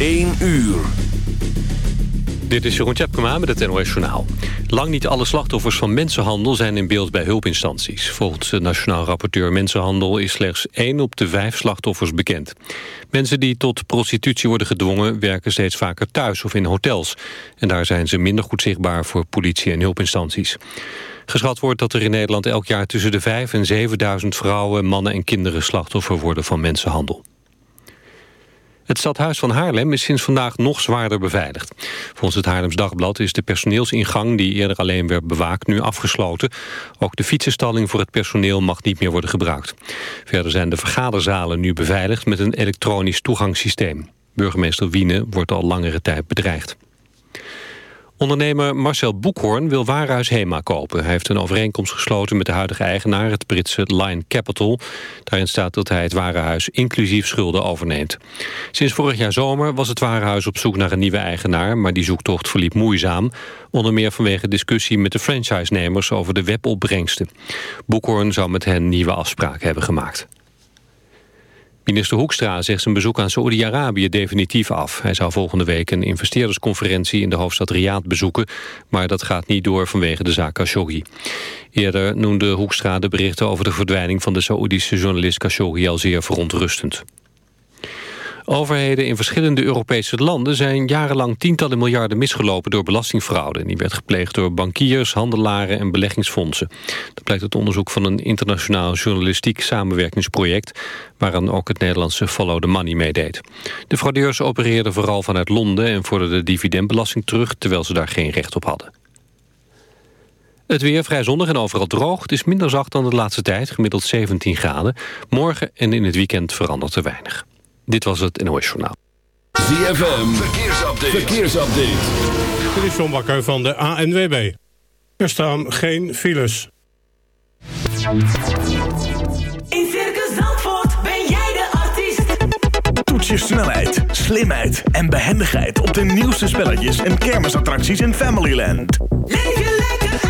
1 uur. Dit is Jeroen Tjepkema met het NOS Journaal. Lang niet alle slachtoffers van mensenhandel zijn in beeld bij hulpinstanties. Volgens de Nationaal Rapporteur Mensenhandel is slechts 1 op de 5 slachtoffers bekend. Mensen die tot prostitutie worden gedwongen werken steeds vaker thuis of in hotels. En daar zijn ze minder goed zichtbaar voor politie en hulpinstanties. Geschat wordt dat er in Nederland elk jaar tussen de 5 en 7.000 vrouwen, mannen en kinderen slachtoffer worden van mensenhandel. Het stadhuis van Haarlem is sinds vandaag nog zwaarder beveiligd. Volgens het Haarlems Dagblad is de personeelsingang... die eerder alleen werd bewaakt, nu afgesloten. Ook de fietsenstalling voor het personeel mag niet meer worden gebruikt. Verder zijn de vergaderzalen nu beveiligd... met een elektronisch toegangssysteem. Burgemeester Wiene wordt al langere tijd bedreigd. Ondernemer Marcel Boekhoorn wil Warenhuis Hema kopen. Hij heeft een overeenkomst gesloten met de huidige eigenaar, het Britse Line Capital. Daarin staat dat hij het warenhuis inclusief schulden overneemt. Sinds vorig jaar zomer was het warenhuis op zoek naar een nieuwe eigenaar... maar die zoektocht verliep moeizaam. Onder meer vanwege discussie met de franchise-nemers over de webopbrengsten. Boekhoorn zou met hen nieuwe afspraken hebben gemaakt. Minister Hoekstra zegt zijn bezoek aan Saoedi-Arabië definitief af. Hij zou volgende week een investeerdersconferentie in de hoofdstad Riyadh bezoeken, maar dat gaat niet door vanwege de zaak Khashoggi. Eerder noemde Hoekstra de berichten over de verdwijning van de Saoedische journalist Khashoggi al zeer verontrustend. Overheden in verschillende Europese landen zijn jarenlang tientallen miljarden misgelopen door belastingfraude. Die werd gepleegd door bankiers, handelaren en beleggingsfondsen. Dat blijkt uit onderzoek van een internationaal journalistiek samenwerkingsproject waaraan ook het Nederlandse Follow the Money meedeed. De fraudeurs opereerden vooral vanuit Londen en vorderden dividendbelasting terug terwijl ze daar geen recht op hadden. Het weer vrij zonnig en overal droog. Het is minder zacht dan de laatste tijd, gemiddeld 17 graden. Morgen en in het weekend verandert er weinig. Dit was het NOS Journaal. ZFM, verkeersupdate. verkeersupdate. Dit is John Bakker van de ANWB. Er staan geen files. In Circus Zandvoort ben jij de artiest. Toets je snelheid, slimheid en behendigheid op de nieuwste spelletjes en kermisattracties in Familyland. Leef je lekker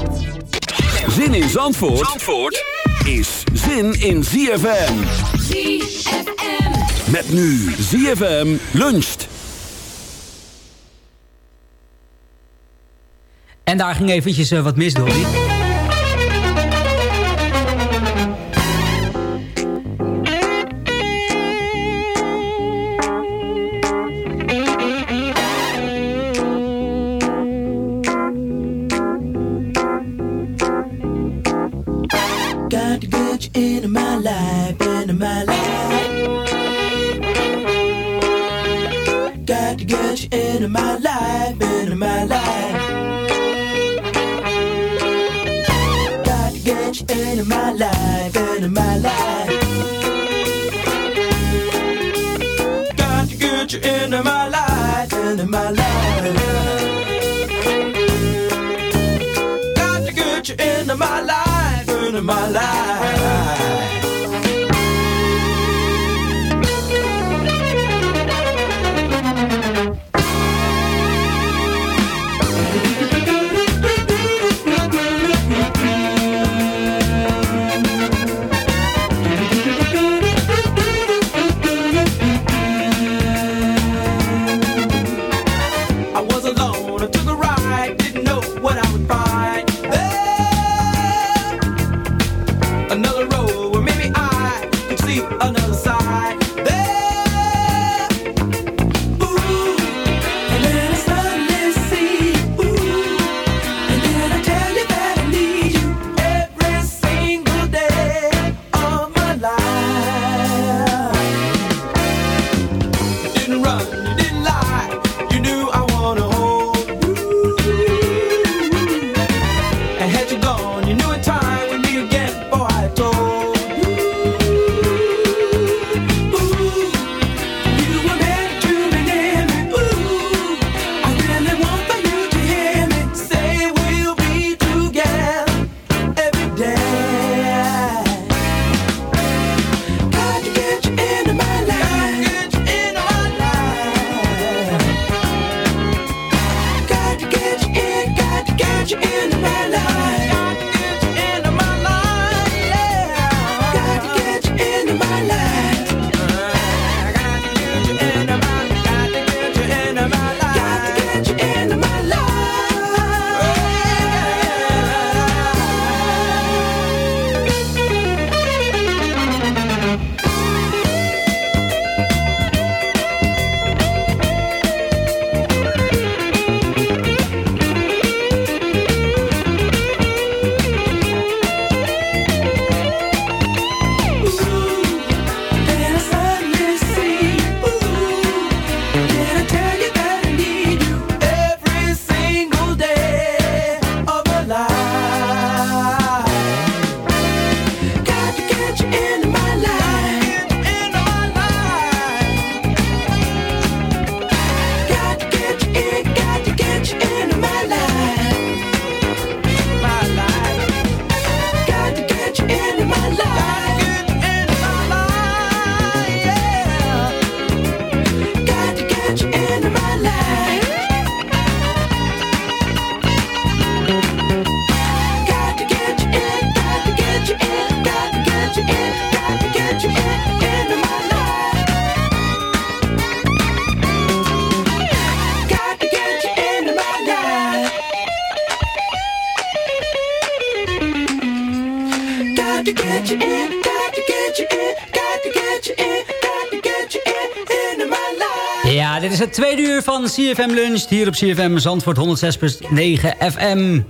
Zin in Zandvoort, Zandvoort is zin in ZFM. ZFM. Met nu ZFM luncht. En daar ging eventjes eh, wat mis, Dolly. Dit is het tweede uur van CFM Lunch. Hier op CFM Zandvoort 106.9 FM.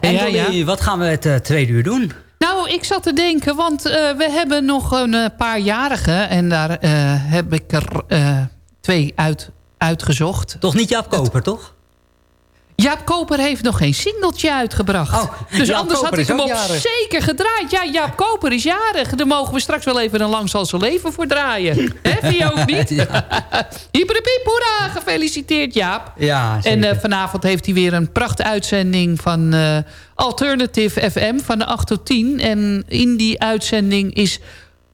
En Ja, ja. wat gaan we het eh, tweede uur doen? Nou, ik zat te denken, want eh, we hebben nog een eh, paar jarigen... en daar heb ik er twee uit, uitgezocht. Toch niet Jaap Koper, toch? Jaap Koper heeft nog geen singeltje uitgebracht. Oh, dus Jaap anders Koper had ik hem op jarig. zeker gedraaid. Ja, Jaap Koper is jarig. Daar mogen we straks wel even een lang zal zijn leven voor draaien. Hè, vind je ook niet? Hyperpiep, hoera! Gefeliciteerd, Jaap. Ja, En eh, vanavond heeft hij weer een prachtuitzending van eh, Alternative FM van de 8 tot 10. En in die uitzending is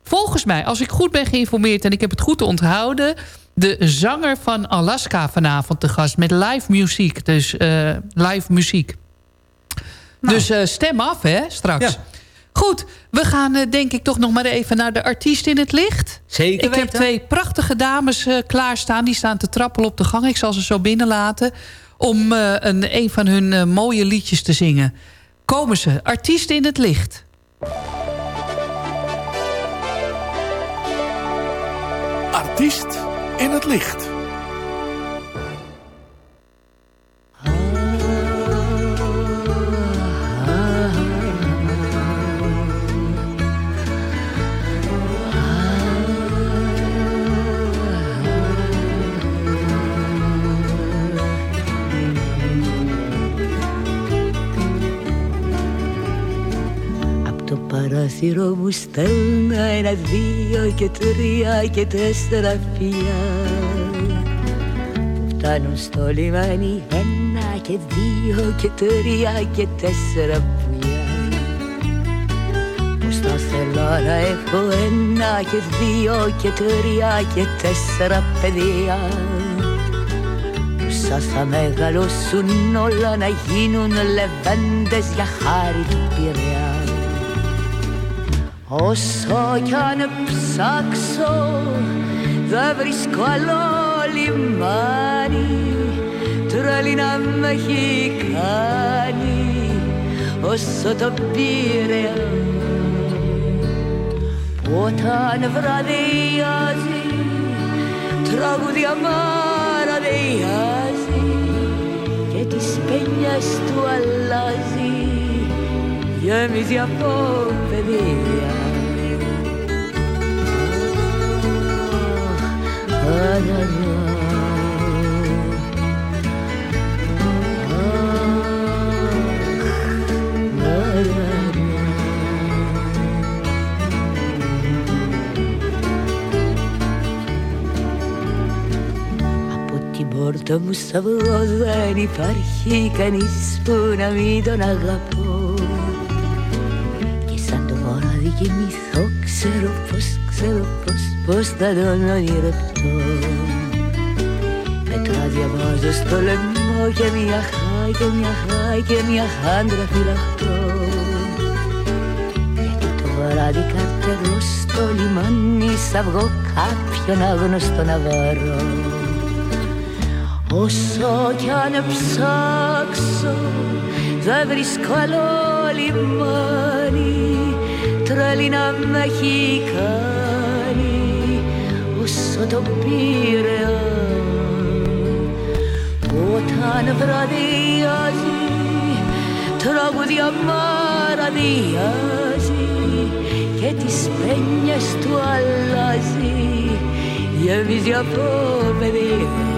volgens mij, als ik goed ben geïnformeerd... en ik heb het goed onthouden... de zanger van Alaska vanavond te gast met live muziek. Dus eh, live muziek. Dus eh, stem af, hè, straks. Nou. Ja. Goed, we gaan eh, denk ik toch nog maar even naar de artiest in het licht. Zeker Ik heb twee prachtige dames eh, klaarstaan. Die staan te trappelen op de gang. Ik zal ze zo binnenlaten. Om eh, een, een van hun mooie liedjes te zingen. Komen ze. Artiest in het licht. Artiest in het licht. Παράθυρο μου στέλνα ένα, δύο και τρία και τέσσερα φιλιά. Που φτάνουν στο λιμάνι ένα και δύο και τρία και τέσσερα πουλιά Πως θα θέλω να έχω ένα και δύο και τρία και τέσσερα παιδιά. Σαν θα μεγαλώσουν όλα να γίνουν λεβέντες για χάρη του Πειραιά Όσο κι αν ψάξω δεν βρίσκω άλλο λιμάνι. Τρέλη να με έχει κάνει όσο το Πειραιά Όταν βραδιάζει τραγούδια μαραδιάζει και τις πένιες του αλλάζει γέμιζε από από Ay, ay, μου σταυρός δεν υπάρχει κανείς που να μην τον αγαπά πως, πως θα τον ονειρευτώ. Μετά διαβάζω στο λαιμό και μια χάη και μια χάη και μια χάντρα φυλαχτώ. Γιατί το βράδυ καρτερώ στο λιμάνι σ' αυγό κάποιον άγνωστο να βρω Όσο κι αν ψάξω δεν βρίσκω άλλο λιμάνι τρέλη να με έχει κάνει όσο το Πειραιά όταν βραδιάζει τραγούδια μαραδιάζει και τις πένιες του αλλάζει γεμίζει από παιδιά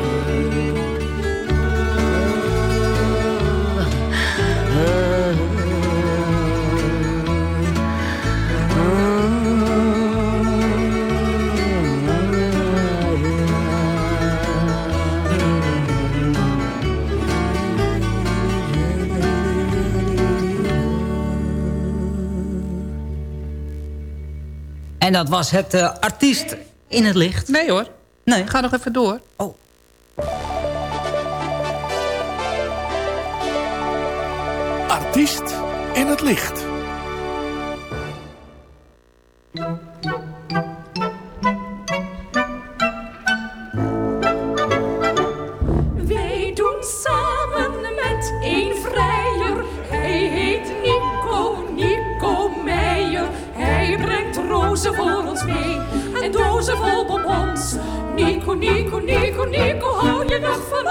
En dat was het eh, artiest in het licht. Nee hoor. Nee. Ga nog even door. Oh. Artiest in het licht.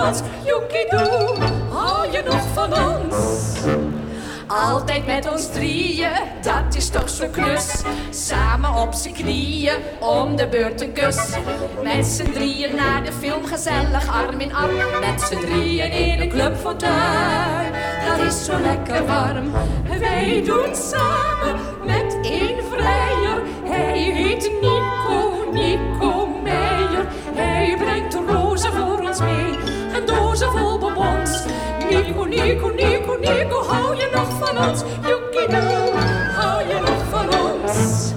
Ons? Joekie-doe, hou je nog van ons? Altijd met ons drieën, dat is toch zo klus. Samen op z'n knieën, om de beurt een kus. Met z'n drieën naar de film, gezellig arm in arm. Met z'n drieën in een clubfortuin, dat is zo lekker warm. Wij doen samen met één vrijer. Hij heet Nico, Nico Nico, Nico, Nico, hou je nog van ons? Joekie-doe, hou je nog van ons?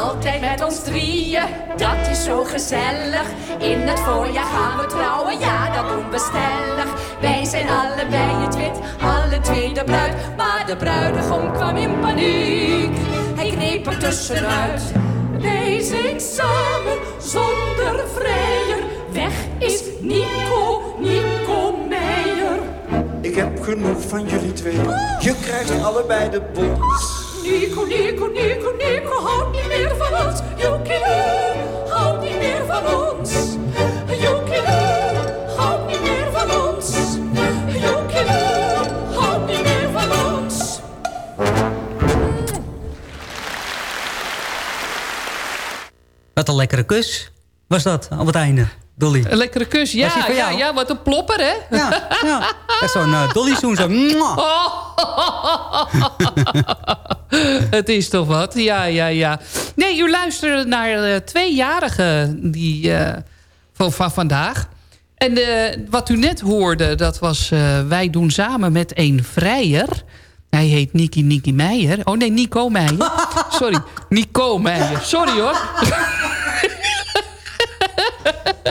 Altijd met ons drieën, dat is zo gezellig. In het voorjaar gaan we trouwen, ja dat doen we stellig. Wij zijn allebei het wit, alle twee de bruid. Maar de bruidegom kwam in paniek, hij kneep er tussenuit. Wij zijn samen zonder vrijer, weg is Nico, Nico. Ik heb genoeg van jullie twee. Je krijgt allebei de bons. Nico, Nico, Nico, Nico, houd niet meer van ons. Joekie-doe, houd niet meer van ons. Joekie-doe, houd niet meer van ons. Joekie-doe, houd niet meer van ons. Wat een lekkere kus was dat, op het einde. Dolly. Een lekkere kus, ja, ja, ja, wat een plopper, hè? Ja, ja. Zo'n eh, Dolly-zoen, zo. mwah. Het is toch wat, ja, ja, ja. Nee, u luisterde naar de tweejarige die, eh, van, van vandaag. En eh, wat u net hoorde, dat was... eh, wij doen samen met een vrijer... Hij heet Niki Niki Meijer. Oh nee, Nico Meijer. Sorry, Nico Meijer. Sorry hoor.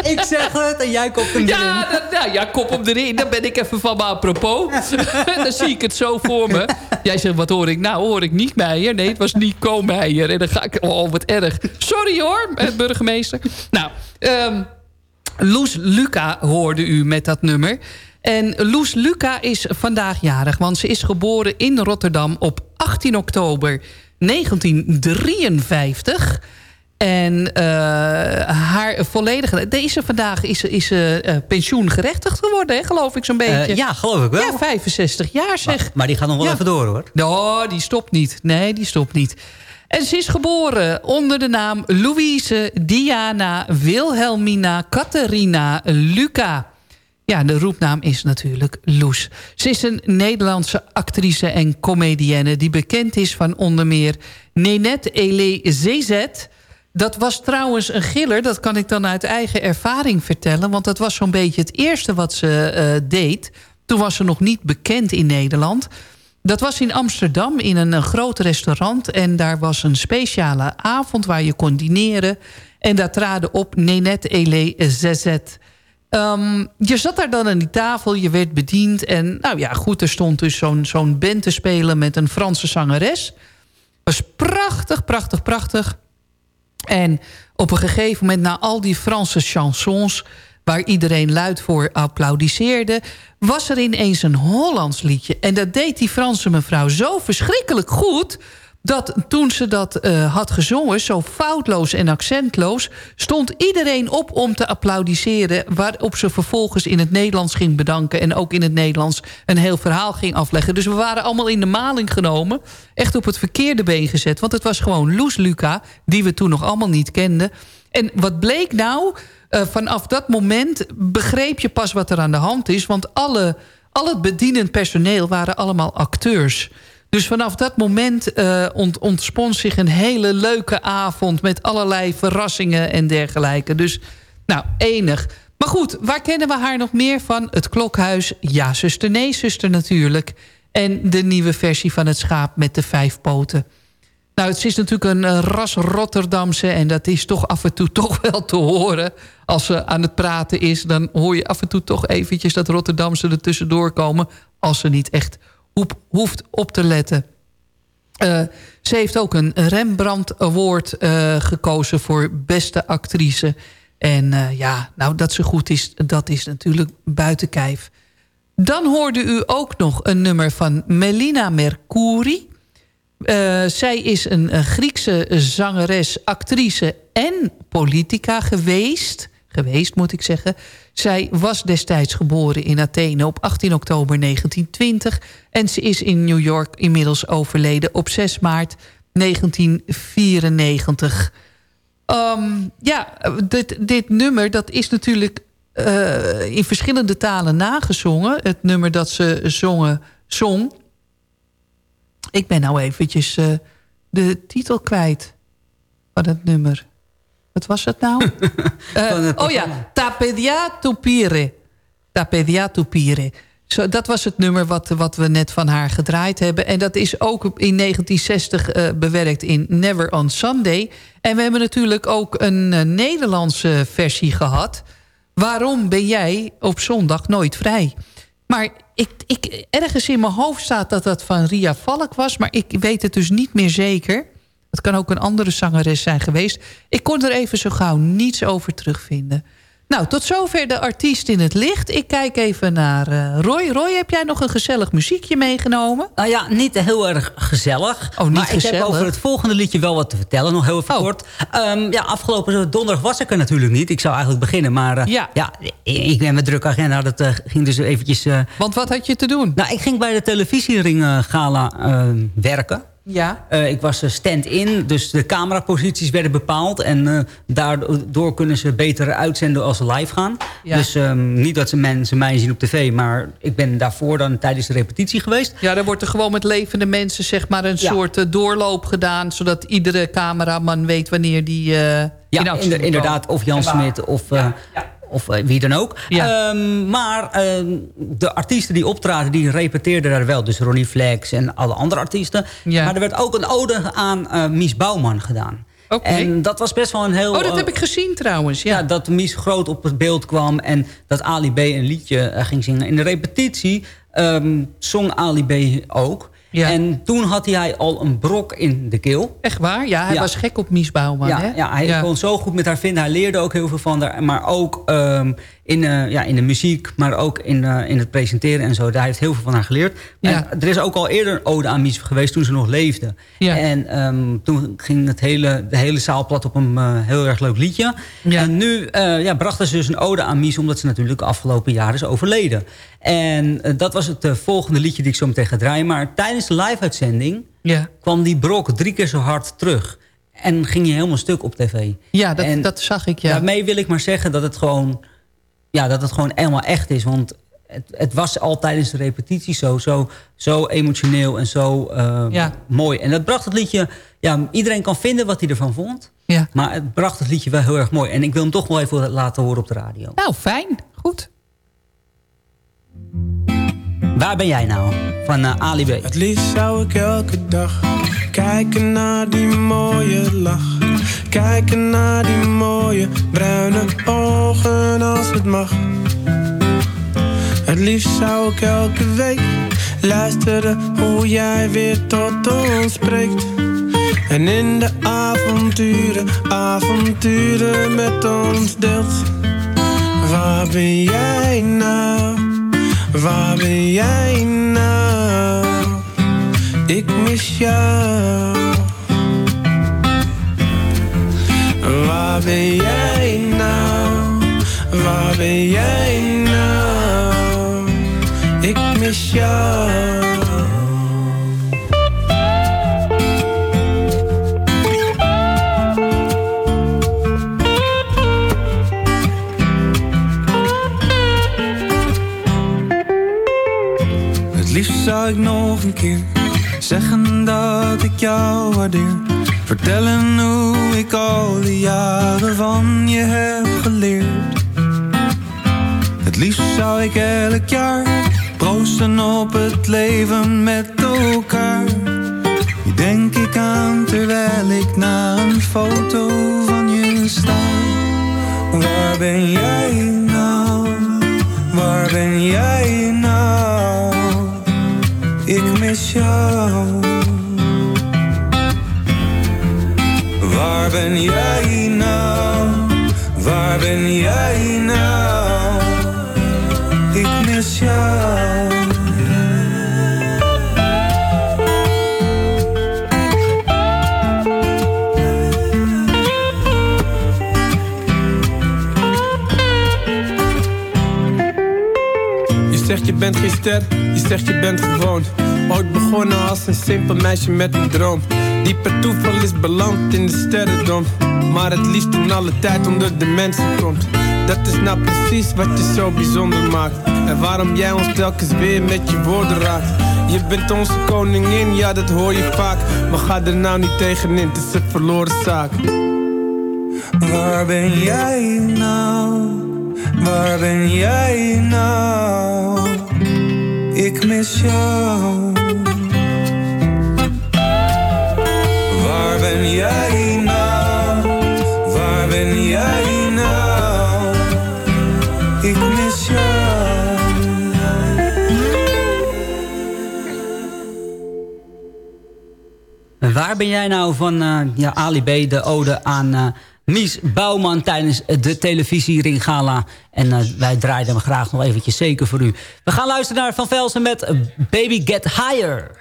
Ik zeg het en jij komt hem erin. Ja, nou, ja, kop hem erin. Dan ben ik even van me apropos. dan zie ik het zo voor me. Jij zegt, wat hoor ik? Nou, hoor ik niet Meijer. Nee, het was Nico Meijer. En dan ga ik... Oh, wat erg. Sorry hoor, eh, burgemeester. Nou, ehm Loes Luca hoorde u met dat nummer. En Loes Luca is vandaag jarig. Want ze is geboren in Rotterdam op 18 oktober 1953... En eh, haar volledige... Deze vandaag is, is ze eh, pensioengerechtigd geworden, hè, geloof ik zo'n beetje. Ja, geloof ik wel. Ja, 65 jaar zeg. Maar die gaat nog wel Ja. even door, hoor. No, die stopt niet. Nee, die stopt niet. En ze is geboren onder de naam Louise Diana Wilhelmina Catharina Luca. Ja, de roepnaam is natuurlijk Loes. Ze is een Nederlandse actrice en comedienne... die bekend is van onder meer Nenette Elé Zezet... Dat was trouwens een giller, dat kan ik dan uit eigen ervaring vertellen... want dat was zo'n beetje het eerste wat ze eh, deed. Toen was ze nog niet bekend in Nederland. Dat was in Amsterdam in een, groot restaurant... en daar was een speciale avond waar je kon dineren... en daar traden op Nenette Elé Zezet... Ehm, je zat daar dan aan die tafel, je werd bediend... en nou ja, goed, er stond dus zo'n zo'n band te spelen met een Franse zangeres. was prachtig, prachtig, prachtig. En op een gegeven moment, na al die Franse chansons... waar iedereen luid voor applaudisseerde... was er ineens een Hollands liedje. En dat deed die Franse mevrouw zo verschrikkelijk goed... dat toen ze dat eh, had gezongen, zo foutloos en accentloos... stond iedereen op om te applaudisseren... waarop ze vervolgens in het Nederlands ging bedanken... en ook in het Nederlands een heel verhaal ging afleggen. Dus we waren allemaal in de maling genomen. Echt op het verkeerde been gezet. Want het was gewoon Loes Luca, die we toen nog allemaal niet kenden. En wat bleek nou... Eh, vanaf dat moment begreep je pas wat er aan de hand is. Want alle, al het bedienend personeel waren allemaal acteurs. Dus vanaf dat moment ont, ontspon zich een hele leuke avond... met allerlei verrassingen en dergelijke. Dus, nou, enig. Maar goed, waar kennen we haar nog meer van? Het klokhuis, ja, zuster, nee, zuster natuurlijk. En de nieuwe versie van het schaap met de vijf poten. Nou, het is natuurlijk een eh, ras Rotterdamse... en dat is toch af en toe toch wel te horen. Als ze aan het praten is, dan hoor je af en toe toch eventjes... dat Rotterdamse er tussendoor komen... als ze niet echt hoeft op te letten. Eh, ze heeft ook een Rembrandt Award eh, gekozen voor beste actrice. En eh, ja, nou dat ze goed is, dat is natuurlijk buiten kijf. Dan hoorde u ook nog een nummer van Melina Mercouri. Zij is een Griekse zangeres, actrice en politica geweest. Geweest, moet ik zeggen. Zij was destijds geboren in Athene op 18 oktober 1920... en ze is in New York inmiddels overleden op 6 maart 1994. Ehm, ja, dit, dit nummer dat is natuurlijk eh, in verschillende talen nagezongen. Het nummer dat ze zongen, zong. Ik ben nou eventjes eh, de titel kwijt van het nummer. Wat was het nou? Eh, oh ja, Tapedia Tupire. Tapedia Tupire. Zo, dat was het nummer wat, wat we net van haar gedraaid hebben. En dat is ook in 1960 eh, bewerkt in Never on Sunday. En we hebben natuurlijk ook een eh, Nederlandse versie gehad. Waarom ben jij op zondag nooit vrij? Maar ik, ik, ergens in mijn hoofd staat dat dat van Ria Valk was... maar ik weet het dus niet meer zeker. Het kan ook een andere zangeres zijn geweest. Ik kon er even zo gauw niets over terugvinden. Nou, tot zover de artiest in het licht. Ik kijk even naar eh, Roy. Roy, heb jij nog een gezellig muziekje meegenomen? Nou ja, niet heel erg gezellig. Oh, niet maar ik heb gezellig? over het volgende liedje wel wat te vertellen. Nog heel even Oh. kort. Ehm, ja, afgelopen donderdag was ik er natuurlijk niet. Ik zou eigenlijk beginnen. Maar eh, Ja. ja. ik ben met drukke agenda. Dat eh, ging dus eventjes... Want wat had je te doen? nou, ik ging bij de televisiering gala werken. Ja. Eh, ik was eh, stand-in, dus de cameraposities werden bepaald. En eh, daardoor kunnen ze beter uitzenden als ze live gaan. Ja. Dus ehm, niet dat ze mensen mij zien op tv, maar ik ben daarvoor dan tijdens de repetitie geweest. Ja, dan wordt er gewoon met levende mensen zeg maar een Ja. soort doorloop gedaan... zodat iedere cameraman weet wanneer die in Ja, inderdaad. Of Jan. Smit of, of eh, wie dan ook. Ja. Ehm, maar ehm, de artiesten die optraden, die repeteerden daar wel. Dus Ronnie Flex en alle andere artiesten. Ja. Maar er werd ook een ode aan eh, Mies Bouwman gedaan. En dat was best wel een heel... Oh, dat eh, heb ik gezien trouwens. Ja. Ja, dat Mies groot op het beeld kwam en dat Ali B een liedje ging zingen. In de repetitie ehm, zong Ali B ook. Ja. En toen had hij al een brok in de keel. Echt waar? Ja, hij Ja. was gek op Mies Bouwman, ja, hè? ja, hij kon zo goed met haar vinden. Hij leerde ook heel veel van haar. Maar ook ehm, in, eh, ja, in de muziek, maar ook in, eh, in het presenteren en zo. Daar heeft heel veel van haar geleerd. Ja. En er is ook al eerder een ode aan Mies geweest toen ze nog leefde. Ja. En ehm, toen ging het hele, de hele zaal plat op een eh, heel erg leuk liedje. Ja. En nu ja, brachten ze dus een ode aan Mies... omdat ze natuurlijk de afgelopen jaren is overleden. En dat was het volgende liedje die ik zo meteen ga draaien. Maar tijdens de live-uitzending Ja, kwam die brok drie keer zo hard terug. En ging je helemaal stuk op tv. ja, dat, En dat zag ik, ja. Daarmee wil ik maar zeggen dat het gewoon, ja, dat het gewoon helemaal echt is. Want het, het was al tijdens de repetitie zo, zo, zo emotioneel en zo eh, Ja. mooi. En dat bracht het liedje... Ja, iedereen kan vinden wat hij ervan vond. ja. Maar het bracht het liedje wel heel erg mooi. En ik wil hem toch wel even laten horen op de radio. Nou, fijn. Goed. Waar ben jij nou? Van eh, Ali B. Het liefst zou ik elke dag kijken naar die mooie lach. Kijken naar die mooie bruine ogen als het mag. Het liefst zou ik elke week luisteren hoe jij weer tot ons spreekt. En in de avonturen, avonturen met ons deelt. Waar ben jij nou? Waar ben jij nou? Ik mis jou. Waar ben jij nou? Waar ben jij nou? Ik mis jou. Zou ik nog een keer zeggen dat ik jou waardeer. Vertellen hoe ik al die jaren van je heb geleerd. Het liefst zou ik elk jaar proosten op het leven met elkaar. Je denk ik aan terwijl ik naar een foto van je sta. Waar ben jij nou? Waar ben jij nou? Ik mis jou. Waar ben jij nou? Waar ben jij nou? Ik mis jou. Je zegt je bent geen ster, je zegt je bent gewoon. Ooit begonnen als een simpel meisje met een droom. Die per toeval is beland in de sterrendom. Maar het liefst in alle tijd onder de mensen komt. Dat is nou precies wat je zo bijzonder maakt. En waarom jij ons telkens weer met je woorden raakt. Je bent onze koningin, ja dat hoor je vaak. Maar ga er nou niet tegenin, het is een verloren zaak. Waar ben jij nou? Waar ben jij nou? Ik mis jou. Waar ben jij nou van eh, ja, Ali B, de ode aan eh, Mies Bouwman tijdens de televisie. En eh, wij draaien hem graag nog eventjes zeker voor u. We gaan luisteren naar Van Velsen met Baby Get Higher.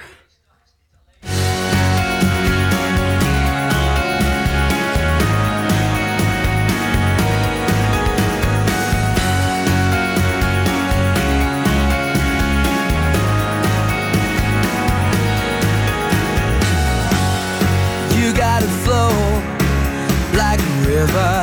survive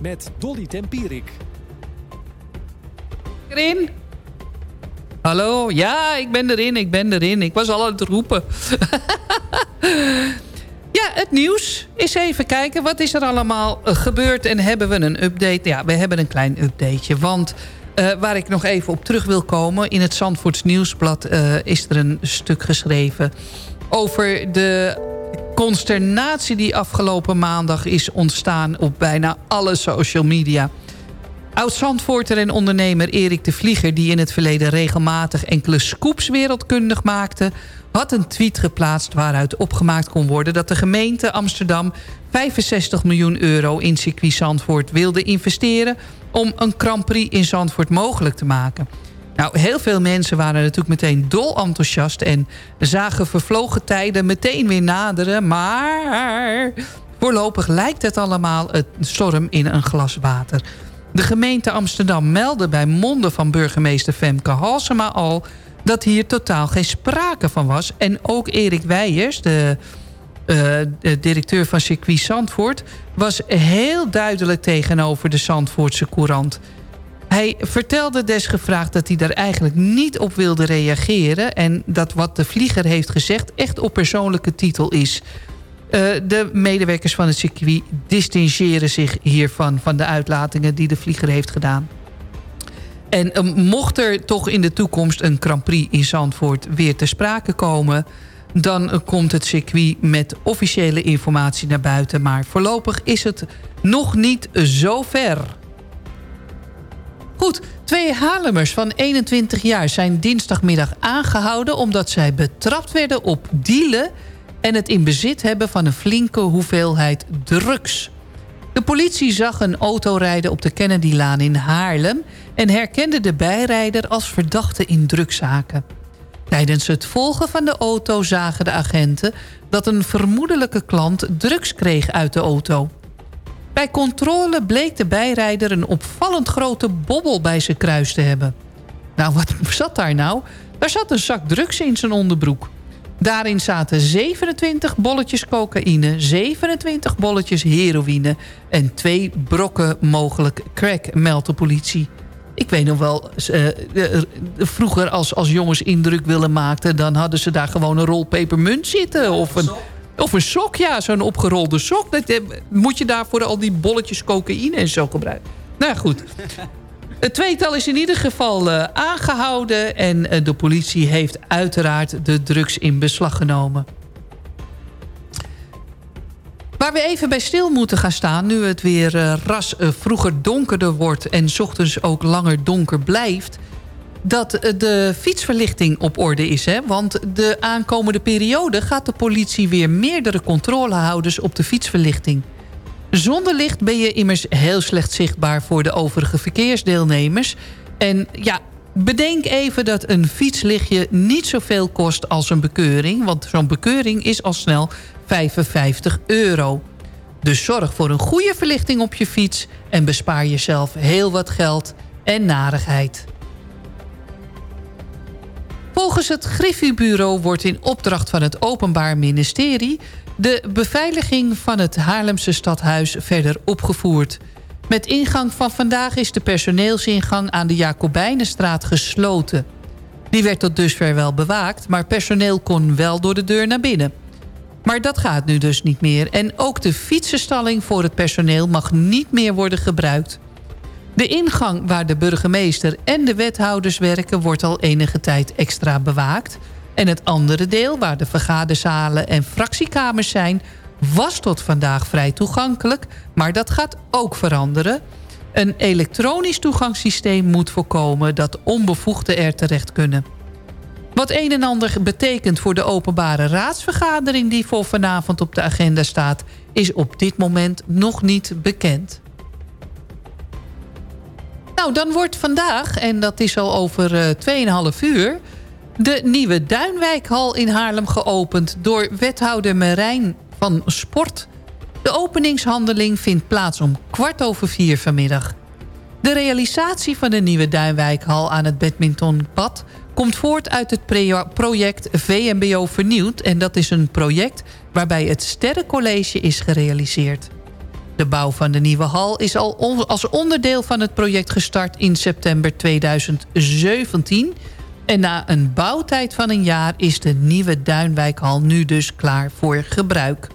Met Dolly Tempierik. Erin? Hallo? Ja, ik ben erin, ik ben erin. Ik was al aan het roepen. ja, het nieuws. Eens even kijken, wat is er allemaal gebeurd en hebben we een update? Ja, we hebben een klein updateje, want... eh, waar ik nog even op terug wil komen... in het Zandvoorts Nieuwsblad eh, is er een stuk geschreven... over de consternatie die afgelopen maandag is ontstaan... op bijna alle social media... Oud-Zandvoorter en ondernemer Erik de Vlieger... die in het verleden regelmatig enkele scoops wereldkundig maakte... had een tweet geplaatst waaruit opgemaakt kon worden... dat de gemeente Amsterdam 65 miljoen euro in circuit Zandvoort wilde investeren... om een Grand Prix in Zandvoort mogelijk te maken. Nou, heel veel mensen waren natuurlijk meteen dol enthousiast... en zagen vervlogen tijden meteen weer naderen... maar voorlopig lijkt het allemaal een storm in een glas water... De gemeente Amsterdam meldde bij monden van burgemeester Femke Halsema al... dat hier totaal geen sprake van was. En ook Erik Weijers, de, uh, de directeur van circuit Zandvoort... was heel duidelijk tegenover de Zandvoortse Courant. Hij vertelde desgevraagd dat hij daar eigenlijk niet op wilde reageren... en dat wat de vlieger heeft gezegd echt op persoonlijke titel is... Uh, de medewerkers van het circuit distingeren zich hiervan... van de uitlatingen die de vlieger heeft gedaan. En uh, mocht er toch in de toekomst een Grand Prix in Zandvoort weer te sprake komen... dan komt het circuit met officiële informatie naar buiten. Maar voorlopig is het nog niet zo ver. Goed, twee Haarlemmers van 21 jaar zijn dinsdagmiddag aangehouden... omdat zij betrapt werden op dealen en het in bezit hebben van een flinke hoeveelheid drugs. De politie zag een auto rijden op de Kennedylaan in Haarlem... en herkende de bijrijder als verdachte in drugszaken. Tijdens het volgen van de auto zagen de agenten... dat een vermoedelijke klant drugs kreeg uit de auto. Bij controle bleek de bijrijder een opvallend grote bobbel bij zijn kruis te hebben. Nou, wat zat daar nou? Daar zat een zak drugs in zijn onderbroek. Daarin zaten 27 bolletjes cocaïne, 27 bolletjes heroïne... en twee brokken mogelijk crack, meldt de politie. Ik weet nog wel, uh, uh, vroeger als, als jongens indruk willen maakten... dan hadden ze daar gewoon een rol pepermunt zitten. Of een, of een sok, ja, zo'n opgerolde sok. Dat, eh, moet je daarvoor al die bolletjes cocaïne en zo gebruiken? Nou goed. Het tweetal is in ieder geval uh, aangehouden... en uh, de politie heeft uiteraard de drugs in beslag genomen. Waar we even bij stil moeten gaan staan... nu het weer uh, ras vroeger donkerder wordt... en s ochtends ook langer donker blijft... dat de fietsverlichting op orde is. Hè? Want de aankomende periode gaat de politie weer meerdere controlehouders... op de fietsverlichting... Zonder licht ben je immers heel slecht zichtbaar voor de overige verkeersdeelnemers. En ja, bedenk even dat een fietslichtje niet zoveel kost als een bekeuring. Want zo'n bekeuring is al snel 55 euro. Dus zorg voor een goede verlichting op je fiets... en bespaar jezelf heel wat geld en narigheid. Volgens het Griffiebureau wordt in opdracht van het Openbaar Ministerie... de beveiliging van het Haarlemse stadhuis verder opgevoerd. Met ingang van vandaag is de personeelsingang aan de Jacobijnenstraat gesloten. Die werd tot dusver wel bewaakt, maar personeel kon wel door de deur naar binnen. Maar dat gaat nu dus niet meer. En ook de fietsenstalling voor het personeel mag niet meer worden gebruikt. De ingang waar de burgemeester en de wethouders werken... wordt al enige tijd extra bewaakt. En het andere deel, waar de vergaderzalen en fractiekamers zijn... was tot vandaag vrij toegankelijk, maar dat gaat ook veranderen. Een elektronisch toegangssysteem moet voorkomen... dat onbevoegden er terecht kunnen. Wat een en ander betekent voor de openbare raadsvergadering... die voor vanavond op de agenda staat... is op dit moment nog niet bekend. Nou, dan wordt vandaag, en dat is al over uh, 2,5 uur... de nieuwe Duinwijkhal in Haarlem geopend... door wethouder Merijn van Sport. De openingshandeling vindt plaats om kwart over vier vanmiddag. De realisatie van de nieuwe Duinwijkhal aan het badmintonpad... komt voort uit het project VMBO Vernieuwd... en dat is een project waarbij het Sterrencollege is gerealiseerd. De bouw van de nieuwe hal is al als onderdeel van het project gestart in september 2017... en na een bouwtijd van een jaar is de nieuwe Duinwijkhal nu dus klaar voor gebruik.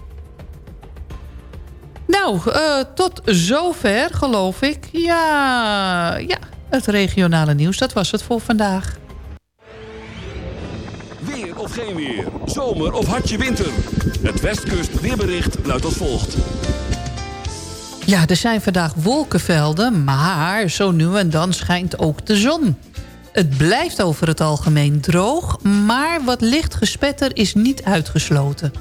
Nou, eh, tot zover geloof ik. Ja, ja, het regionale nieuws, dat was het voor vandaag. Weer of geen weer. Zomer of hartje winter. Het Westkust weerbericht luidt als volgt. Ja, er zijn vandaag wolkenvelden, maar zo nu en dan schijnt ook de zon. Het blijft over het algemeen droog, maar wat licht gespetter is niet uitgesloten.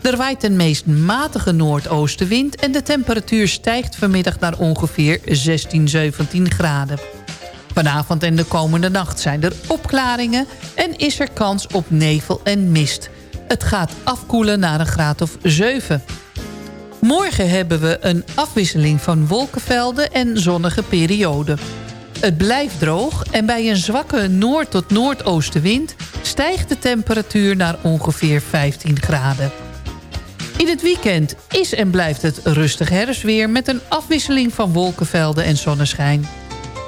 Er waait een meest matige noordoostenwind... en de temperatuur stijgt vanmiddag naar ongeveer 16, 17 graden. Vanavond en de komende nacht zijn er opklaringen... en is er kans op nevel en mist. Het gaat afkoelen naar een graad of 7. Morgen hebben we een afwisseling van wolkenvelden en zonnige perioden. Het blijft droog en bij een zwakke noord- tot noordoostenwind... stijgt de temperatuur naar ongeveer 15 graden. In het weekend is en blijft het rustig herfstweer... met een afwisseling van wolkenvelden en zonneschijn.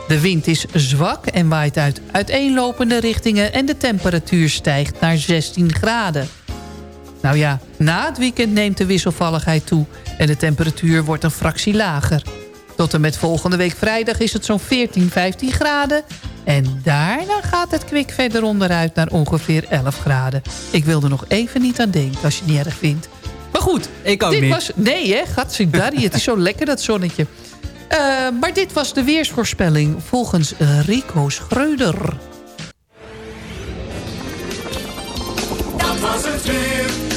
De wind is zwak en waait uit uiteenlopende richtingen... en de temperatuur stijgt naar 16 graden. Nou ja, na het weekend neemt de wisselvalligheid toe... en de temperatuur wordt een fractie lager. Tot en met volgende week vrijdag is het zo'n 14, 15 graden... en daarna gaat het kwik verder onderuit naar ongeveer 11 graden. Ik wil er nog even niet aan denken als je het niet erg vindt. Maar goed, Ik ook dit niet. was... Nee hè, Gatsidari, het is zo lekker dat zonnetje. Eh, maar dit was de weersvoorspelling volgens Rico Schreuder. Dat was het weer.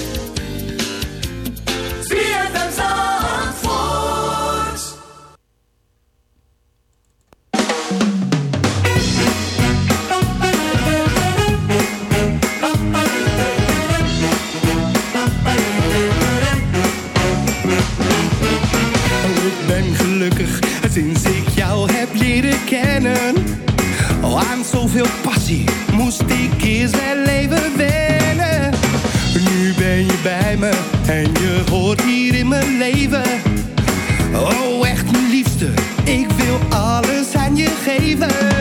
Sinds ik jou heb leren kennen. Oh, aan zoveel passie moest ik eerst mijn leven wennen. Nu ben je bij me en je hoort hier in mijn leven. Oh, echt mijn liefste, ik wil alles aan je geven.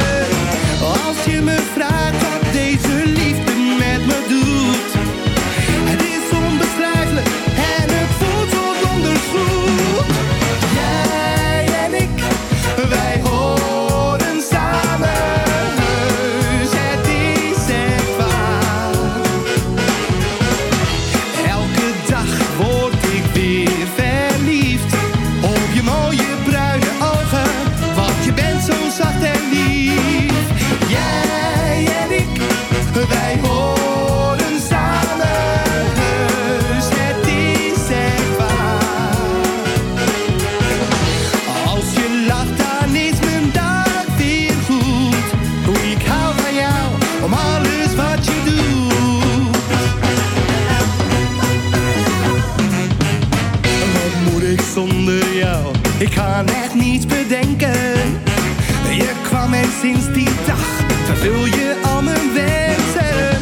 Sinds die dag vervul je al mijn wensen.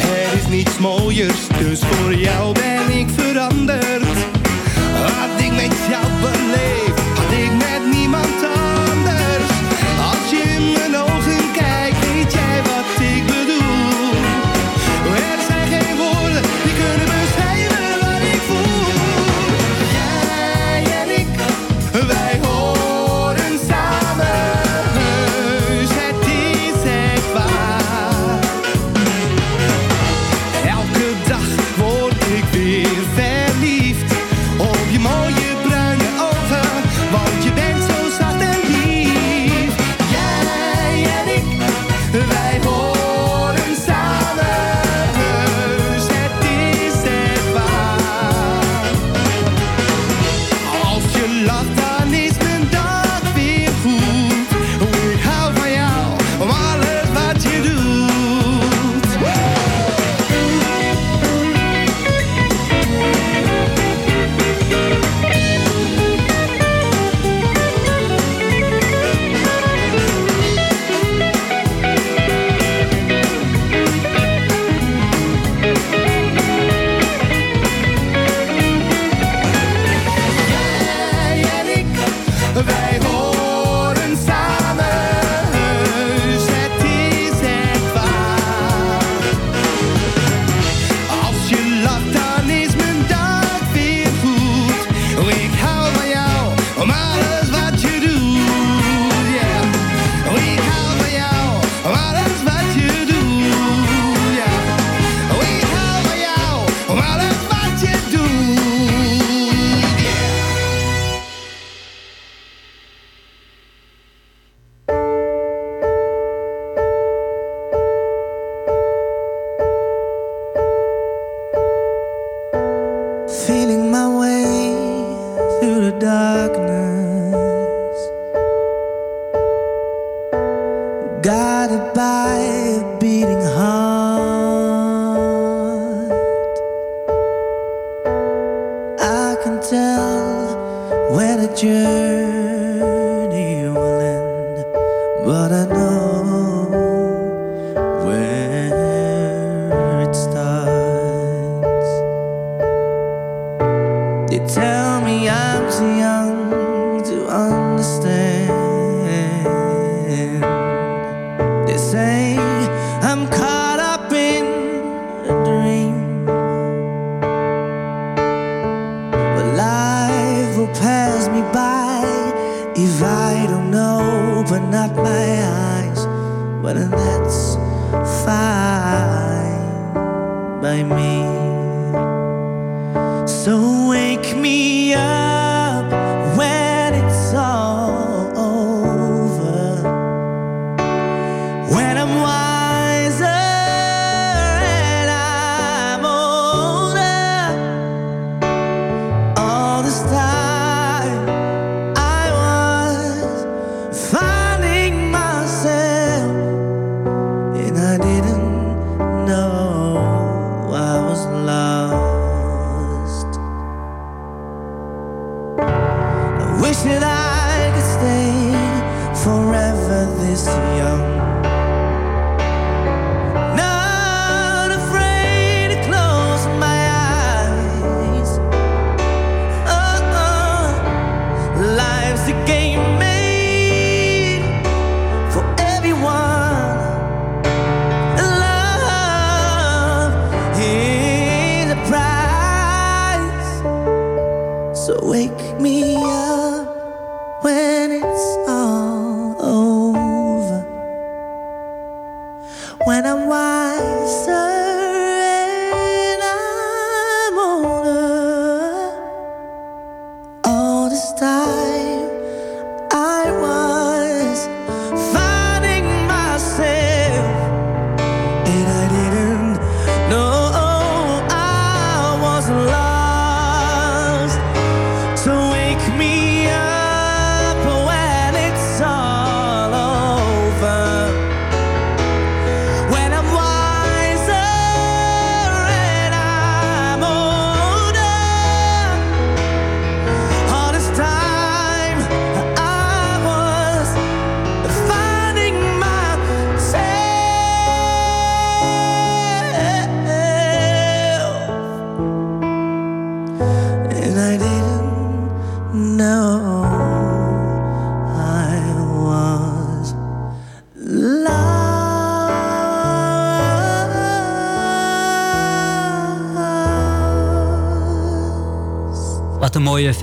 Er is niets mooiers, dus voor jou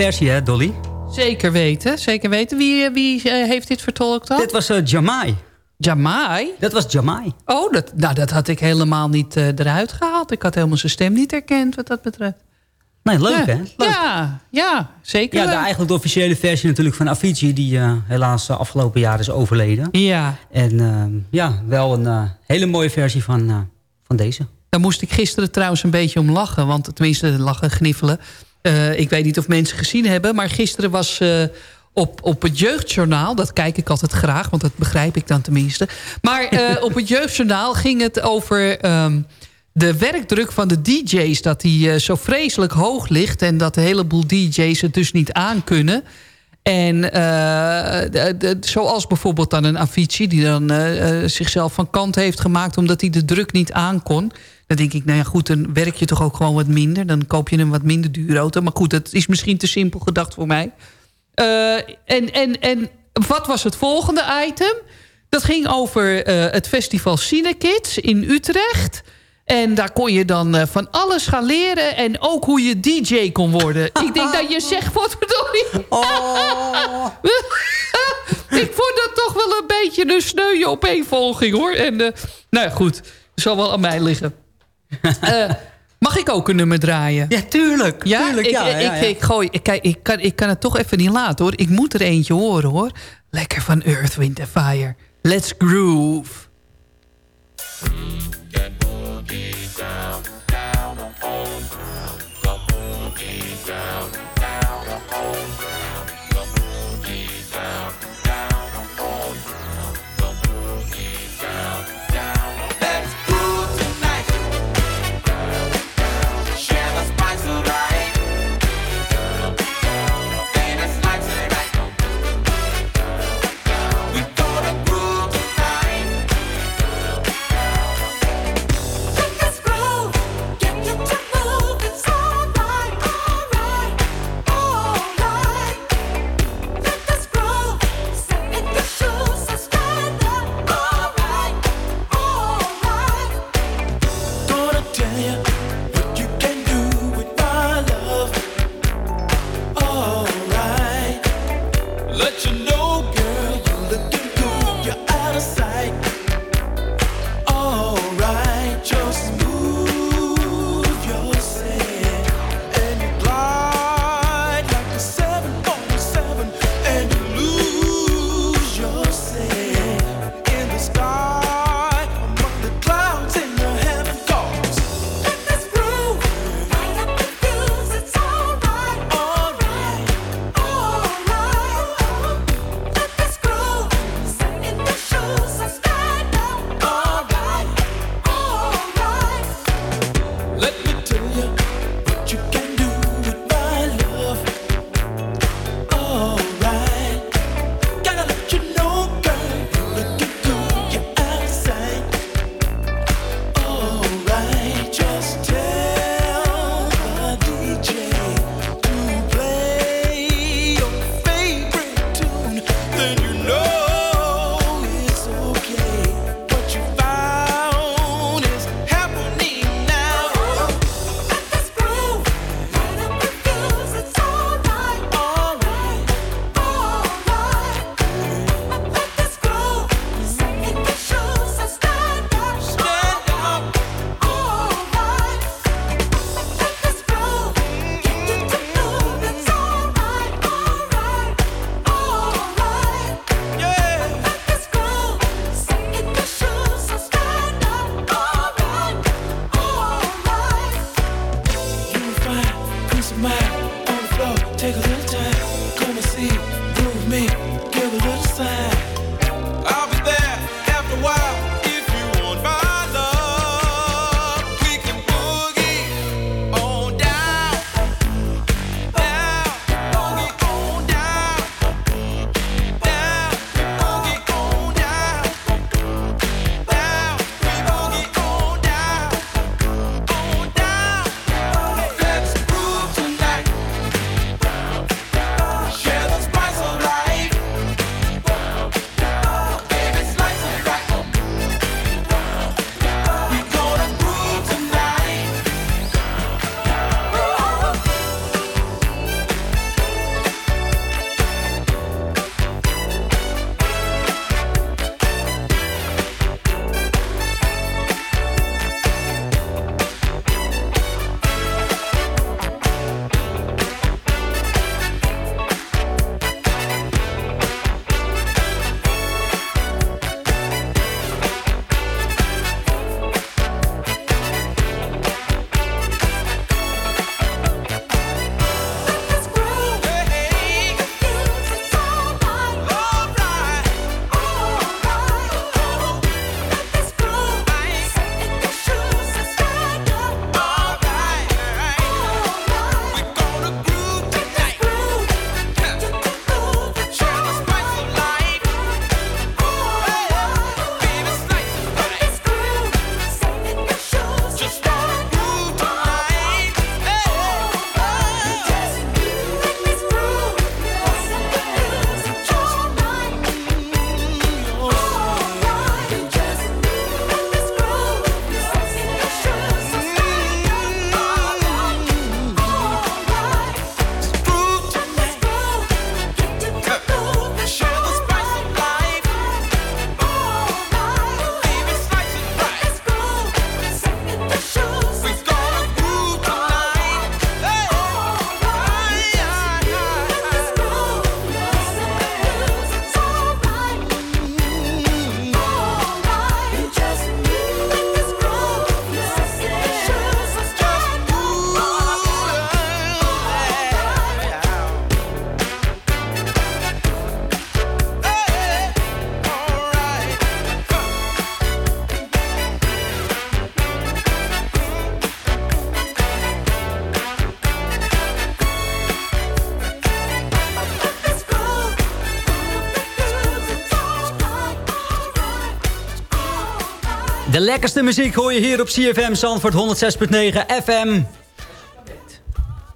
versie, hè, Dolly? Zeker weten, zeker weten. Wie, wie eh, heeft dit vertolkt dan? Dit was eh, Jamai. Jamai? Dat was Jamai. Oh, dat, nou, dat had ik helemaal niet eh, eruit gehaald. Ik had helemaal zijn stem niet herkend wat dat betreft. Nee, leuk ja. hè? Leuk. Ja, ja, zeker Ja, de, eigenlijk de officiële versie natuurlijk van Avicii... die eh, helaas uh, afgelopen jaar is overleden. Ja. En uh, ja, wel een hele mooie versie van, van deze. Daar moest ik gisteren trouwens een beetje om lachen. Want tenminste, lachen, gniffelen. Uh, ik weet niet of mensen gezien hebben. Maar gisteren was uh, op, op het jeugdjournaal... dat kijk ik altijd graag, want dat begrijp ik dan tenminste. Maar uh, op het jeugdjournaal ging het over... Um, de werkdruk van de DJ's, dat die zo vreselijk hoog ligt... en dat een heleboel DJ's het dus niet aankunnen. En uh, de, de, zoals bijvoorbeeld dan een Avicii... die dan uh, zichzelf van kant heeft gemaakt... omdat hij de druk niet aankon. Dan denk ik, nou ja goed, dan werk je toch ook gewoon wat minder. Dan koop je een wat minder duur auto. Maar goed, dat is misschien te simpel gedacht voor mij. en, en, en wat was het volgende item? Dat ging over het festival Cinekids in Utrecht... En daar kon je dan uh, van alles gaan leren. En ook hoe je DJ kon worden. Ik denk dat je zegt, wat bedoel je? Oh. ik vond dat toch wel een beetje een sneuwe opeenvolging, hoor. En uh, nou ja, goed. zal wel aan mij liggen. Uh, mag ik ook een nummer draaien? Ja, tuurlijk. Ja, tuurlijk, ik, ja, ik, ja, ik, ik, gooi, ik, ik, kan, ik kan het toch even niet laten, hoor. Ik moet er eentje horen, hoor. Lekker van Earth, Wind Fire. Let's groove. Lekkerste muziek hoor je hier op CFM Zandvoort 106.9 FM.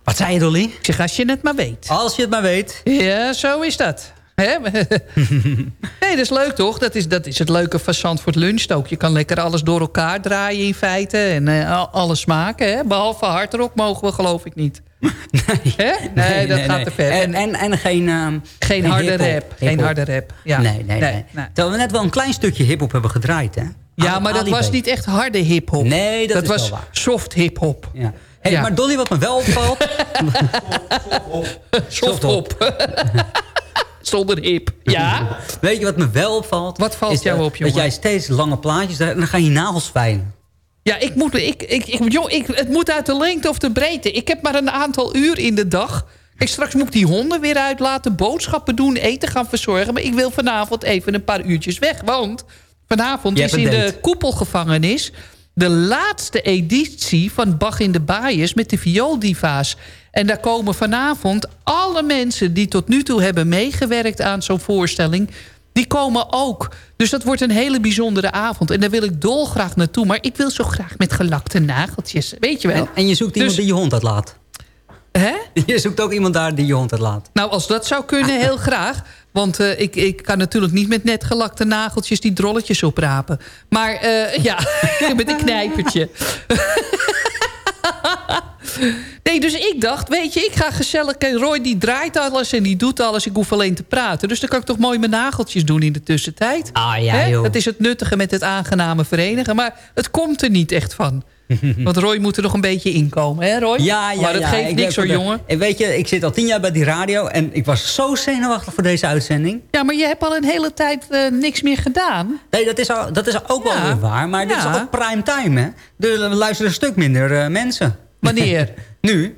Wat zei je, Dolly? Ik zeg, als je het maar weet. Als je het maar weet. Ja, zo is dat. Hè? nee, dat is leuk toch? Dat is, dat is het leuke van Zandvoort Lunch ook. Je kan lekker alles door elkaar draaien in feite. En eh, al- alles maken. Hè? Behalve hardrock mogen we geloof ik niet. Nee, nee, dat gaat te ver. En, en, en geen... ehm, Geen harde rap. Geen harde rap. Ja. Nee, nee, nee, nee. Terwijl we net wel een klein stukje hiphop hebben gedraaid, hè? Ja, maar dat was niet echt harde hip-hop. Nee, dat was waar. soft hip-hop. Ja. Hey, Ja. Maar Dolly, wat me wel opvalt... Soft hop. Zonder hip. Ja. Weet je wat me wel opvalt? Wat valt Is jou dat- op, jongen? Dat jij steeds lange plaatjes en dan gaan je nagels fijn. Ja, ik moet, ik, ik, ik, joh, ik, het moet uit de lengte of de breedte. Ik heb maar een aantal uur in de dag. Kijk, straks moet ik die honden weer uitlaten, boodschappen doen, eten gaan verzorgen. Maar ik wil vanavond even een paar uurtjes weg. Want vanavond is in de koepelgevangenis... de laatste editie van Bach in de Baaiers met de viooldiva's. En daar komen vanavond alle mensen die tot nu toe hebben meegewerkt aan zo'n voorstelling... die komen ook. Dus dat wordt een hele bijzondere avond. En daar wil ik dolgraag naartoe. Maar ik wil zo graag met gelakte nageltjes. Weet je wel. En, en je zoekt iemand Dus- die je hond uitlaat. Hè? Je zoekt ook iemand daar die je hond uitlaat. Nou, als dat zou kunnen, heel graag. Want eh, ik, ik kan natuurlijk niet met net gelakte nageltjes die drolletjes oprapen. Maar eh, ja, met een knijpertje. nee, dus ik dacht, weet je, ik ga gezellig... Kijk, Roy die draait alles en die doet alles. Ik hoef alleen te praten. Dus dan kan ik toch mooi mijn nageltjes doen in de tussentijd. Ah ja, joh. Dat is het nuttige met het aangename verenigen. Maar het komt er niet echt van. Want Roy moet er nog een beetje inkomen, hè Roy? Ja, ja, Maar dat ja, geeft ik niks hoor, de- jongen. En weet je, ik zit al tien jaar bij die radio... en ik was zo zenuwachtig voor deze uitzending. Ja, maar je hebt al een hele tijd eh, niks meer gedaan. Nee, dat is, al, dat is ook wel weer waar. Maar dit is ook prime time, hè? Dus er luisteren een stuk minder eh, mensen. Wanneer? nu.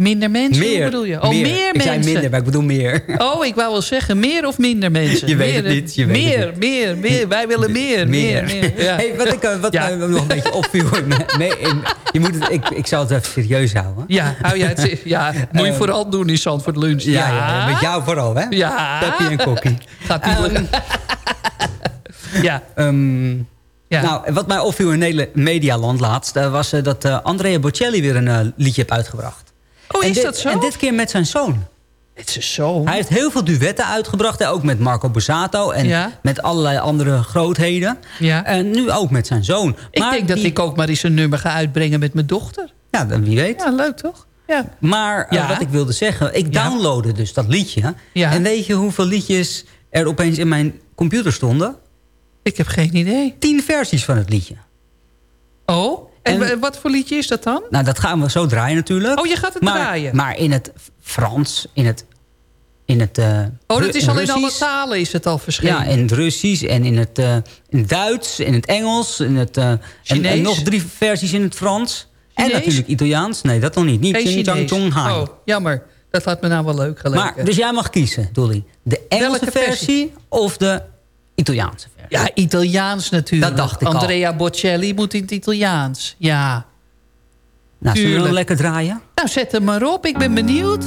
Minder mensen, Meer. hoe bedoel je? Oh, meer, Ik mensen. zei minder, maar ik bedoel meer. Oh, ik wou wel zeggen, meer of minder mensen? Je weet meer, het niet, je weet meer, het meer, meer. Wij willen meer, meer, meer. Ja. Hey, wat ik, eh, wat Ja. mij nog een beetje opviel... nee, je moet het, ik, ik zal het even serieus houden. Ja, hou jij het, ja, moet je Eh, vooral doen in Zandvoort Lunch. Ja, ja, met jou vooral, hè? Ja. Peppy en Kokkie. Gaat niet lukken. ja. Ehm, Ja. Nou, wat mij opviel in hele medialand laatst... eh, was dat Andrea Bocelli weer een liedje heeft uitgebracht. Oh, En is dit- dat zo? En dit keer met zijn zoon. Het is zo. Hij heeft heel veel duetten uitgebracht. hè, Ook met Marco Borsato en Ja. met allerlei andere grootheden. Ja. En nu ook met zijn zoon. Ik Maar denk dat die- ik ook maar eens een nummer ga uitbrengen met mijn dochter. Ja, dan wie weet. Ja, leuk toch? Ja. Maar eh, wat ik wilde zeggen, ik downloadde dus dat liedje. Ja. En weet je hoeveel liedjes er opeens in mijn computer stonden? Ik heb geen idee. Tien versies van het liedje. Oh, en, wat voor liedje is dat dan? Nou, dat gaan we zo draaien natuurlijk. Oh, je gaat het maar, draaien? Maar in het Frans, in het... In het eh, Oh, dat is al in alle talen is het al verschenen. Ja, in het Russisch en in het, eh, in het Duits, in het Engels. In het, eh, en, en nog drie versies in het Frans. En natuurlijk Italiaans. Nee, dat nog niet. Niet. Chong Hai. Oh, jammer. Dat had me nou wel leuk geleken. maar, dus jij mag kiezen, Dolly. De Engelse Welke versie? versie? of de Italiaanse versie? Ja, Italiaans natuurlijk. Dat dacht ik al. Andrea Bocelli moet in het Italiaans. Ja. Nou, zullen we hem lekker draaien? Nou, zet hem maar op. Ik ben benieuwd.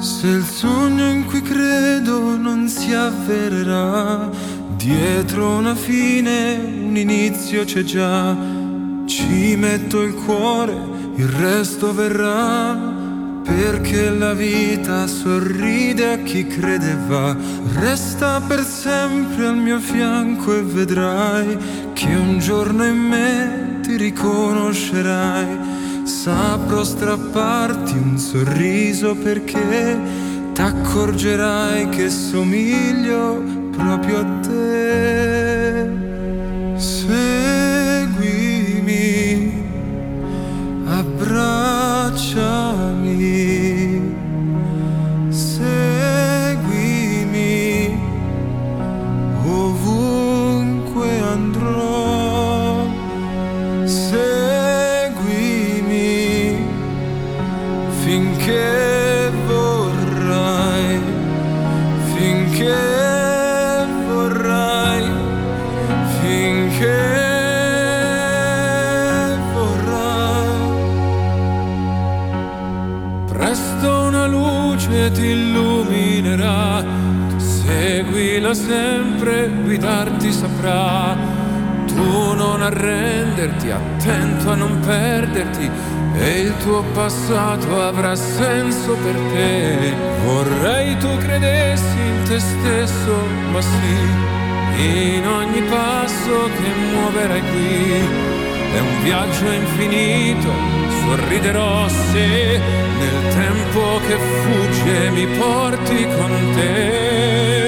Se il sogno in cui credo non si avvererà, dietro una fine un inizio c'è già. Ci metto il cuore, il resto verrà. Perché la vita sorride a chi crede e va. Resta per sempre al mio fianco e vedrai che un giorno in me ti riconoscerai. Saprò strapparti un sorriso perché t'accorgerai che somiglio proprio a te. Seguimi, abbracciami, seguila sempre, guidarti saprà. Tu non arrenderti, attento a non perderti, e il tuo passato avrà senso per te. Vorrei tu credessi in te stesso, ma sì, in ogni passo che muoverai qui. È un viaggio infinito, sorriderò se nel tempo che fugge mi porti con te.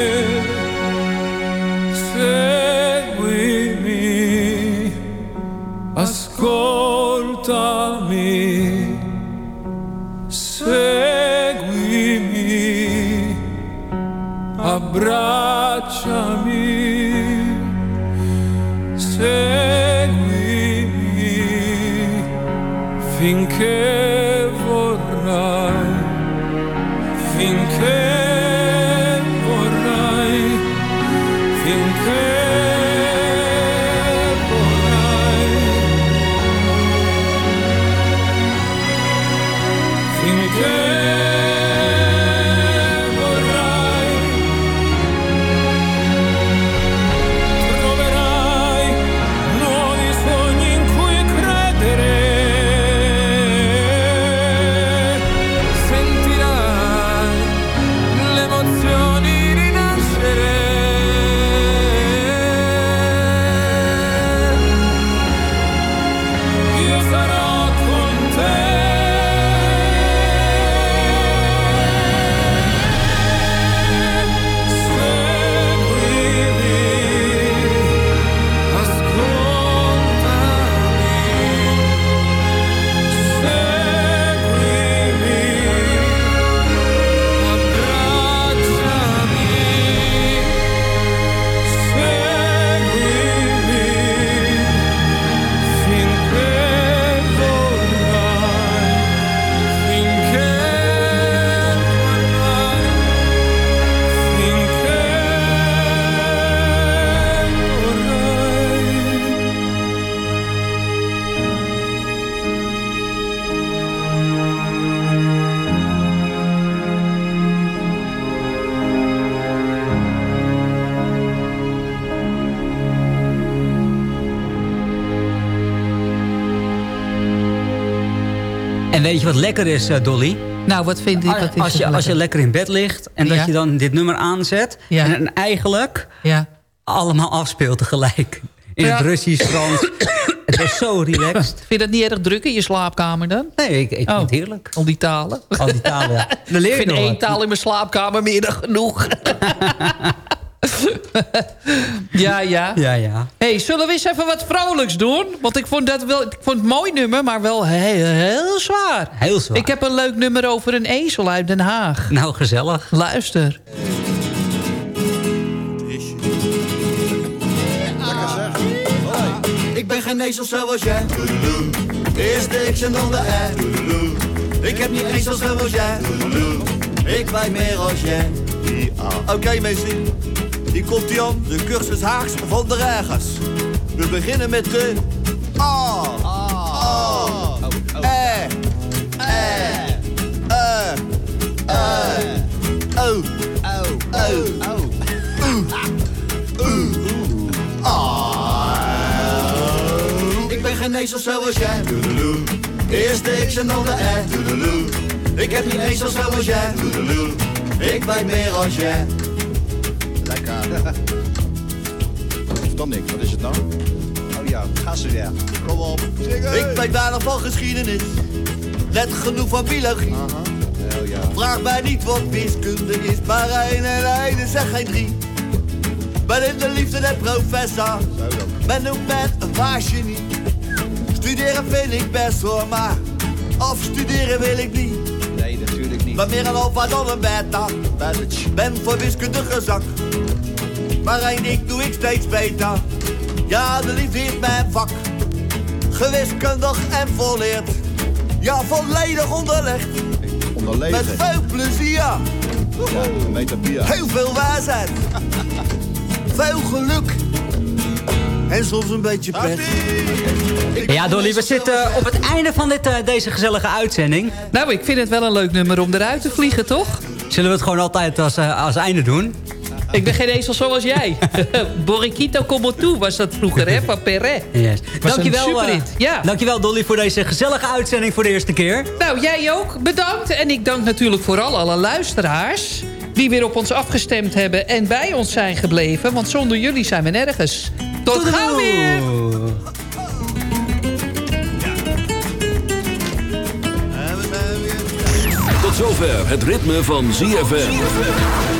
Seguimi, ascoltami, seguimi, abbracciami, seguimi finché En weet je wat lekker is, eh, Dolly? Nou, wat vind ik? Als, Wat is als, je, er als je lekker? lekker in bed ligt en Ja. dat je dan dit nummer aanzet... Ja. en, en eigenlijk Ja. allemaal afspeelt tegelijk. In het Russisch, Frans. het was zo relaxed. Vind je dat niet erg druk in je slaapkamer dan? Nee, ik, ik Oh. vind het heerlijk. Al die talen. Al die talen, ja. Dan leer Ik je vind één wat. taal in mijn slaapkamer meer dan genoeg. ja, ja. Ja, ja. hey, zullen we eens even wat vrolijks doen? Want ik vond, dat wel, ik vond het een mooi nummer, maar wel heel, heel zwaar. Heel zwaar. Ik heb een leuk nummer over een ezel uit Den Haag. Nou, gezellig. Luister. Ik ben geen ezel zoals jij. Eerst de X en dan de. Ik heb niet ezel zoals jij. Ik weet meer als jij. Oké mensen, hier komt hij aan. De cursus Haags van de Regers. We beginnen met de A. A. E. E. E. E. O. O. O. Ik ben geen ezel zoals jij. Eerst de X en dan de Y. Ik heb niet ezel zoals jij. Ik weet meer als jij. Lekker. Dan niks, wat is het nou? Oh ja, ga ze weer. Kom op, zingen. Ik weet weinig van geschiedenis. Net genoeg van biologie. Oh ja. Vraag mij niet wat wiskunde is, maar één en één er geen drie. Ben in de liefde de professor. Ben ook met een waar genie. Studeren vind ik best hoor, maar afstuderen wil ik niet. Nee, natuurlijk niet. Ben meer een alfa dan een beta. Ben voor wiskunde gezakt. Maar één ding doe ik steeds beter. Ja, de liefde is mijn vak. Gewiskundig en volleerd. Ja, volledig onderlegd. Onderleven. Met veel plezier. Ja. Heel veel wijsheid. veel geluk. En soms een beetje pret. Ja, Dolly, we zitten op het einde van dit, eh, deze gezellige uitzending. Nou, ik vind het wel een leuk nummer om eruit te vliegen, toch? Zullen we het gewoon altijd als, eh, als einde doen? Ik ben geen ezel zoals jij. Borriquito como was dat vroeger, hè, van Perret. Yes. Dankjewel, eh, superhit, ja. dankjewel Dolly voor deze gezellige uitzending voor de eerste keer. Nou, jij ook. Bedankt. En ik dank natuurlijk vooral alle luisteraars... die weer op ons afgestemd hebben en bij ons zijn gebleven. Want zonder jullie zijn we nergens. Tot gauw weer! Tot zover het ritme van ZFM.